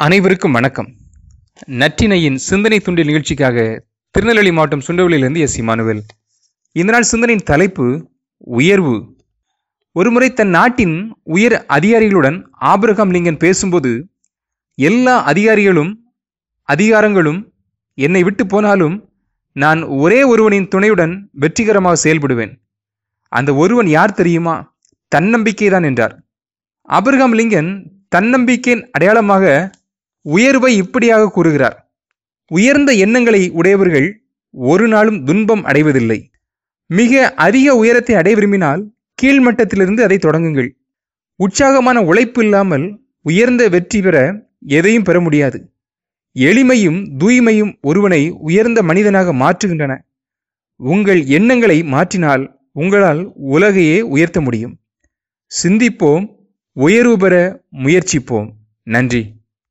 அனைவருக்கும் வணக்கம். நற்றினையின் சிந்தனை துண்டில் நிகழ்ச்சிக்காக திருநெல்வேலி மாவட்டம் சுண்டவளியிலிருந்து எஸ் இமானுவேல். இந்த நாள் சிந்தனையின் தலைப்பு உயர்வு. ஒருமுறை தன் நாட்டின் உயர் அதிகாரிகளுடன் ஆபிரகாம் லிங்கன் பேசும்போது எல்லா அதிகாரிகளும் அதிகாரங்களும் என்னை விட்டு போனாலும் நான் ஒரே ஒருவனின் துணையுடன் வெற்றிகரமாக செயல்படுவேன். அந்த ஒருவன் யார் தெரியுமா? தன்னம்பிக்கை தான் என்றார். அபிரகாம் லிங்கன் தன்னம்பிக்கையின் அடையாளமாக உயர்வை இப்படியாக கூறுகிறார். உயர்ந்த எண்ணங்களை உடையவர்கள் ஒரு நாளும் துன்பம் அடைவதில்லை. மிக அதிக உயரத்தை அடைய விரும்பினால் கீழ்மட்டத்திலிருந்து அதை தொடங்குங்கள். உற்சாகமான உழைப்பு இல்லாமல் உயர்ந்த வெற்றி பெற எதையும் பெற முடியாது. எளிமையும் தூய்மையும் ஒருவனை உயர்ந்த மனிதனாக மாற்றுகின்றன. உங்கள் எண்ணங்களை மாற்றினால் உங்களால் உலகையே உயர்த்த முடியும். சிந்திப்போம் உயர்வு பெற முயற்சிப்போம். நன்றி.